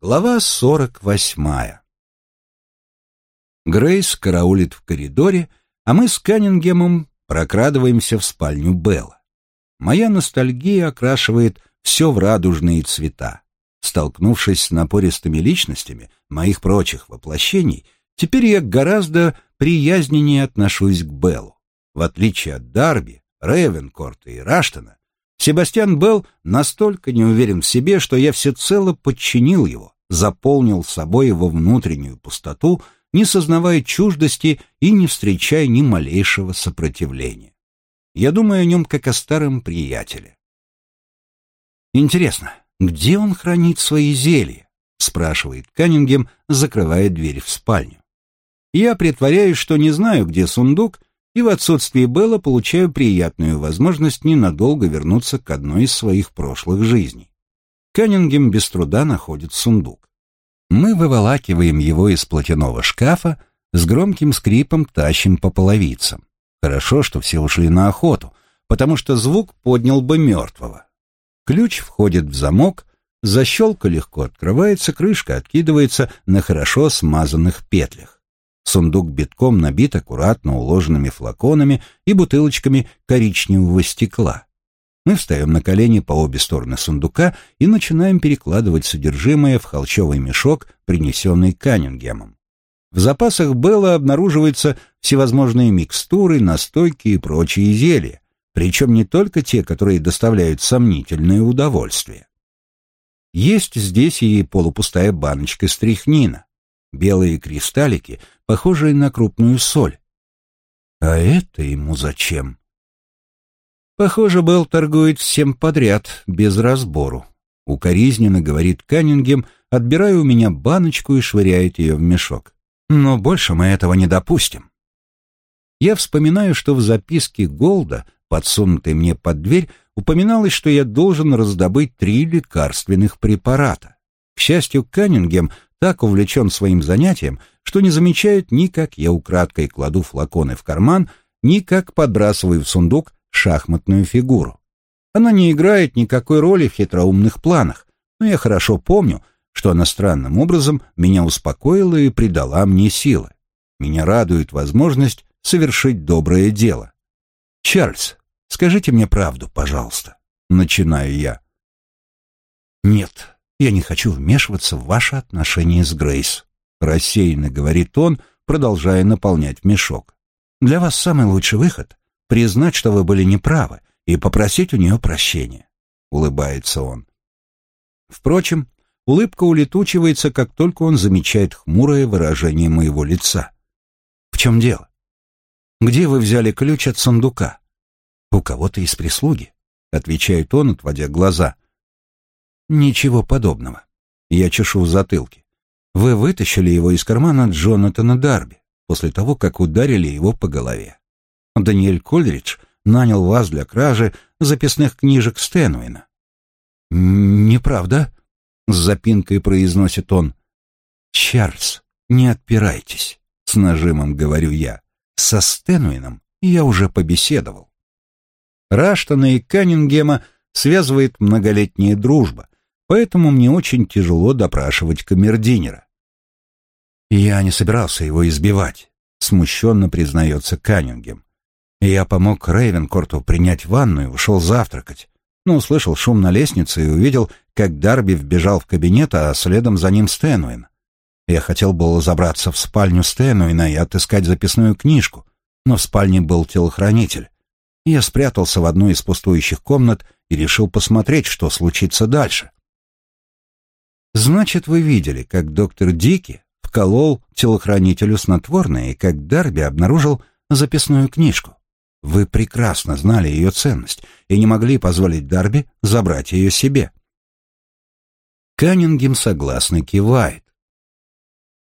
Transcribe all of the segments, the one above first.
Глава сорок восьмая. Грейс караулит в коридоре, а мы с Каннингемом прокрадываемся в спальню Белла. Моя ностальгия окрашивает все в радужные цвета. Столкнувшись с напористыми личностями моих прочих воплощений, теперь я гораздо приязненнее отношусь к Беллу. В отличие от Дарби, Ревенкорта и Раштона, Себастьян Белл настолько не уверен в себе, что я всецело подчинил его, заполнил собой его внутреннюю пустоту, не сознавая чуждости и не встречая ни малейшего сопротивления. Я думаю о нем как о старом приятеле. «Интересно, где он хранит свои зелья?» — спрашивает Каннингем, закрывая дверь в спальню. Я притворяюсь, что не знаю, где сундук, и в отсутствие Белла получаю приятную возможность ненадолго вернуться к одной из своих прошлых жизней. Каннингем без труда находит сундук. Мы выволакиваем его из платяного шкафа, с громким скрипом тащим по половицам. Хорошо, что все ушли на охоту, потому что звук поднял бы мертвого. Ключ входит в замок, защелка легко открывается, крышка откидывается на хорошо смазанных петлях. Сундук битком набит аккуратно уложенными флаконами и бутылочками коричневого стекла. Мы встаем на колени по обе стороны сундука и начинаем перекладывать содержимое в холчевый мешок, принесенный Каннингемом. В запасах Белла обнаруживаются всевозможные микстуры, настойки и прочие зелья, причем не только те, которые доставляют сомнительное удовольствие. Есть здесь и полупустая баночка стрихнина, белые кристаллики, похожие на крупную соль. А это ему зачем? Похоже, Белл торгует всем подряд, без разбору. Укоризненно говорит Каннингем, отбирая у меня баночку и швыряет ее в мешок. Но больше мы этого не допустим. Я вспоминаю, что в записке Голда, подсунутой мне под дверь, упоминалось, что я должен раздобыть три лекарственных препарата. К счастью, Каннингем так увлечен своим занятием, что не замечает ни как я украдкой кладу флаконы в карман, ни как подбрасываю в сундук шахматную фигуру. Она не играет никакой роли в хитроумных планах, но я хорошо помню, что она странным образом меня успокоила и придала мне силы. Меня радует возможность совершить доброе дело. «Чарльз, скажите мне правду, пожалуйста», — начинаю я. «Нет, я не хочу вмешиваться в ваши отношения с Грейс», — рассеянно говорит он, продолжая наполнять мешок. «Для вас самый лучший выход — признать, что вы были неправы, и попросить у нее прощения», — улыбается он. Впрочем, улыбка улетучивается, как только он замечает хмурое выражение моего лица. «В чем дело? Где вы взяли ключ от сундука?» «У кого-то из прислуги», — отвечает он, отводя глаза. Ничего подобного. Я чешу в затылке. Вы вытащили его из кармана Джонатана Дарби после того, как ударили его по голове. Даниэль Кольридж нанял вас для кражи записных книжек Стэнуина. «Неправда», — с запинкой произносит он. «Чарльз, не отпирайтесь», — с нажимом говорю я. «Со Стэнуином я уже побеседовал». Раштона и Каннингема связывает многолетняя дружба, поэтому мне очень тяжело допрашивать камердинера. «Я не собирался его избивать», — смущенно признается Каннингем. Я помог Рейвенкорту принять ванну и ушел завтракать, но услышал шум на лестнице и увидел, как Дарби вбежал в кабинет, а следом за ним Стэнуин. Я хотел было забраться в спальню Стэнуина и отыскать записную книжку, но в спальне был телохранитель. Я спрятался в одну из пустующих комнат и решил посмотреть, что случится дальше. Значит, вы видели, как доктор Дики вколол телохранителю снотворное и как Дарби обнаружил записную книжку. Вы прекрасно знали ее ценность и не могли позволить Дарби забрать ее себе. Каннингем согласно кивает.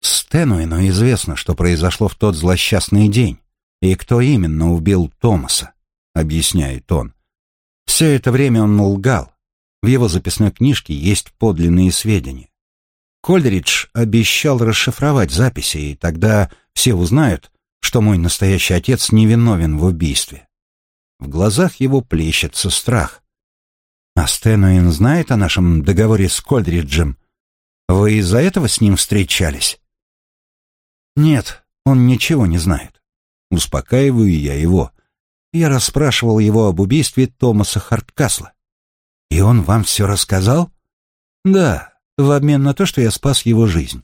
Стэнуину известно, что произошло в тот злосчастный день, и кто именно убил Томаса, объясняет он. Все это время он лгал, в его записной книжке есть подлинные сведения. Кольридж обещал расшифровать записи, и тогда все узнают, что мой настоящий отец невиновен в убийстве. В глазах его плещется страх. А Стэнуин знает о нашем договоре с Кольриджем? Вы из-за этого с ним встречались? Нет, он ничего не знает. Успокаиваю я его. Я расспрашивал его об убийстве Томаса Харткасла. И он вам все рассказал? Да, в обмен на то, что я спас его жизнь.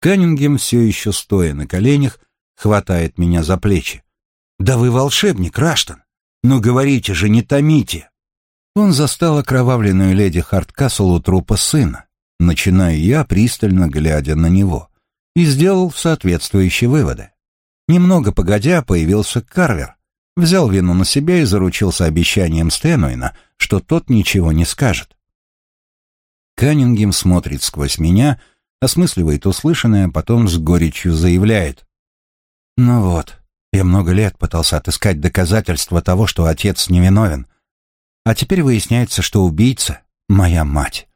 Каннингем, все еще стоя на коленях, хватает меня за плечи. «Да вы волшебник, Раштон! Ну говорите же, не томите!» Он застал окровавленную леди Харткасл у трупа сына, начинаю я, пристально глядя на него, и сделал соответствующие выводы. Немного погодя появился Карвер, взял вину на себя и заручился обещанием Стэнуина, что тот ничего не скажет. Каннингем смотрит сквозь меня, осмысливает услышанное, а потом с горечью заявляет. «Ну вот, я много лет пытался отыскать доказательства того, что отец невиновен, а теперь выясняется, что убийца — моя мать.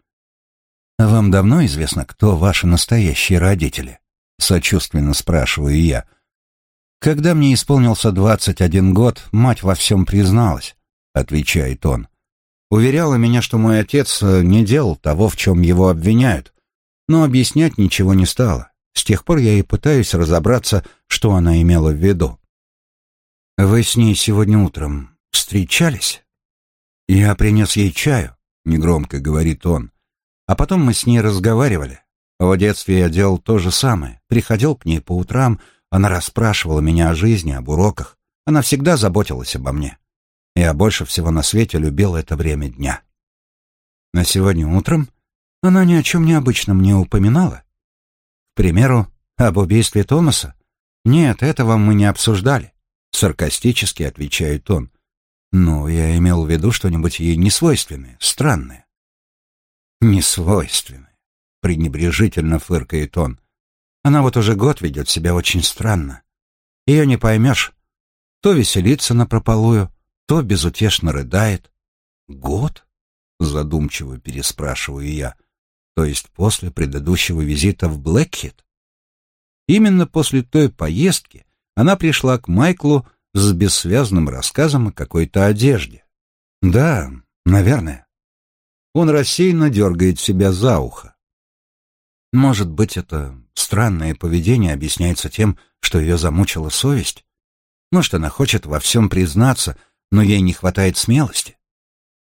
Вам давно известно, кто ваши настоящие родители?» Сочувственно спрашиваю я. «Когда мне исполнился двадцать один год, мать во всем призналась», — отвечает он. Уверяла меня, что мой отец э, не делал того, в чем его обвиняют, но объяснять ничего не стала. С тех пор я и пытаюсь разобраться, что она имела в виду. «Вы с ней сегодня утром встречались?» «Я принес ей чаю», — негромко говорит он. «А потом мы с ней разговаривали. В детстве я делал то же самое. Приходил к ней по утрам, она расспрашивала меня о жизни, об уроках. Она всегда заботилась обо мне. Я больше всего на свете любил это время дня. На сегодня утром она ни о чем необычном не упоминала. К примеру, об убийстве Томаса? Нет, этого мы не обсуждали. Саркастически отвечает он. Но я имел в виду что-нибудь ей несвойственное, странное. Несвойственное. Пренебрежительно фыркает он. Она вот уже год ведет себя очень странно. Ее не поймешь. То веселится напропалую, то безутешно рыдает. Год? Задумчиво переспрашиваю я то есть после предыдущего визита в Блэкхит. Именно после той поездки она пришла к Майклу с бессвязным рассказом о какой-то одежде. Да, наверное. Он рассеянно дергает себя за ухо. Может быть, это странное поведение объясняется тем, что ее замучила совесть? Может, она хочет во всем признаться, но ей не хватает смелости?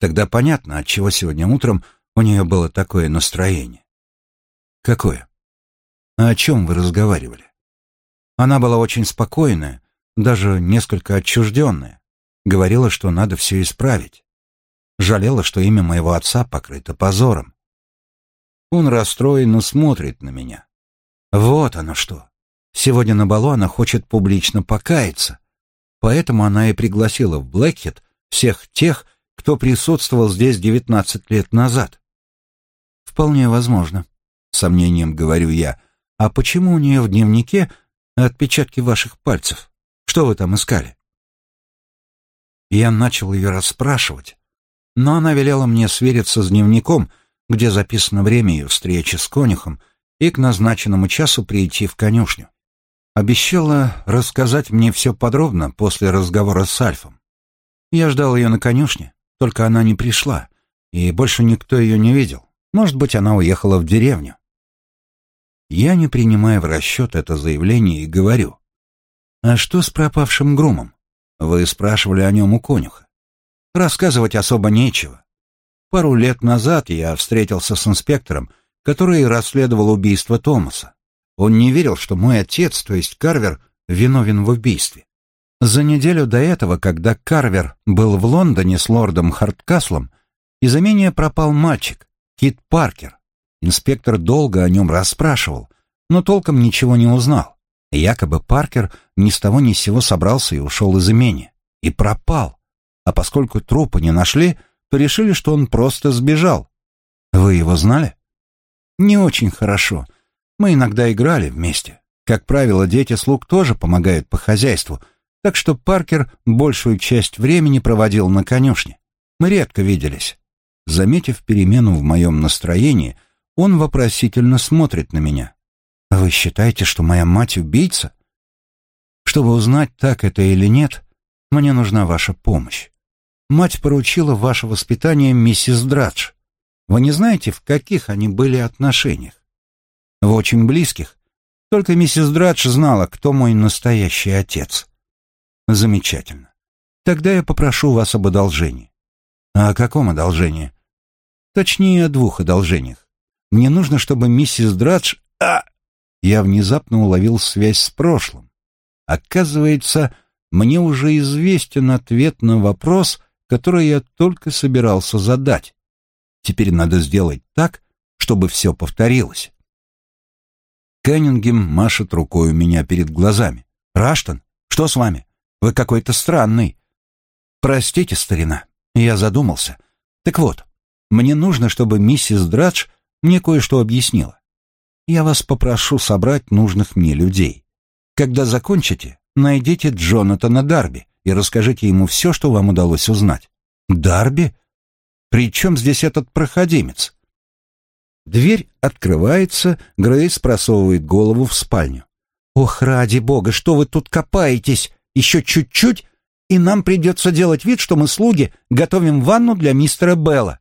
Тогда понятно, отчего сегодня утром у нее было такое настроение. Какое? А о чем вы разговаривали? Она была очень спокойная, даже несколько отчужденная. Говорила, что надо все исправить. Жалела, что имя моего отца покрыто позором. Он расстроенно смотрит на меня. Вот оно что. Сегодня на балу она хочет публично покаяться. Поэтому она и пригласила в Блэкхед всех тех, кто присутствовал здесь девятнадцать лет назад. Вполне возможно. Сомнением говорю я. А почему у нее в дневнике отпечатки ваших пальцев? Что вы там искали? Я начал ее расспрашивать, но она велела мне свериться с дневником, где записано время ее встречи с конюхом, и к назначенному часу прийти в конюшню. Обещала рассказать мне все подробно после разговора с Альфом. Я ждал ее на конюшне, только она не пришла, и больше никто ее не видел. Может быть, она уехала в деревню. Я, не принимая в расчет это заявление, и говорю. «А что с пропавшим грумом? Вы спрашивали о нем у конюха. Рассказывать особо нечего. Пару лет назад я встретился с инспектором, который расследовал убийство Томаса. Он не верил, что мой отец, то есть Карвер, виновен в убийстве. За неделю до этого, когда Карвер был в Лондоне с лордом Харткаслом, из имения пропал мальчик, Кит Паркер. Инспектор долго о нем расспрашивал, но толком ничего не узнал. Якобы Паркер ни с того ни с сего собрался и ушел из имения. И пропал. А поскольку трупа не нашли, то решили, что он просто сбежал. Вы его знали? Не очень хорошо. Мы иногда играли вместе. Как правило, дети слуг тоже помогают по хозяйству, так что Паркер большую часть времени проводил на конюшне. Мы редко виделись. Заметив перемену в моем настроении, он вопросительно смотрит на меня. «Вы считаете, что моя мать убийца?» «Чтобы узнать, так это или нет, мне нужна ваша помощь. Мать поручила ваше воспитание миссис Драдж. Вы не знаете, в каких они были отношениях? В очень близких. Только миссис Драдж знала, кто мой настоящий отец. Замечательно. Тогда я попрошу вас об одолжении. А о каком одолжении? Точнее, о двух одолжениях. Мне нужно, чтобы миссис Драдж... А! Я внезапно уловил связь с прошлым. Оказывается, мне уже известен ответ на вопрос, который я только собирался задать. Теперь надо сделать так, чтобы все повторилось. Кеннингем машет рукой у меня перед глазами. «Раштон, что с вами? Вы какой-то странный». «Простите, старина, я задумался. Так вот, мне нужно, чтобы миссис Драдж мне кое-что объяснила. Я вас попрошу собрать нужных мне людей. Когда закончите, найдите Джонатана Дарби и расскажите ему все, что вам удалось узнать. Дарби? При чем здесь этот проходимец? Дверь открывается, Грейс просовывает голову в спальню. «Ох, ради бога, что вы тут копаетесь? Еще чуть-чуть, и нам придется делать вид, что мы слуги готовим ванну для мистера Белла».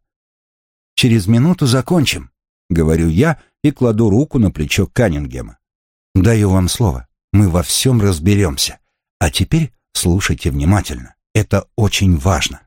«Через минуту закончим», — говорю я и кладу руку на плечо Каннингема. «Даю вам слово, мы во всем разберемся. А теперь слушайте внимательно, это очень важно».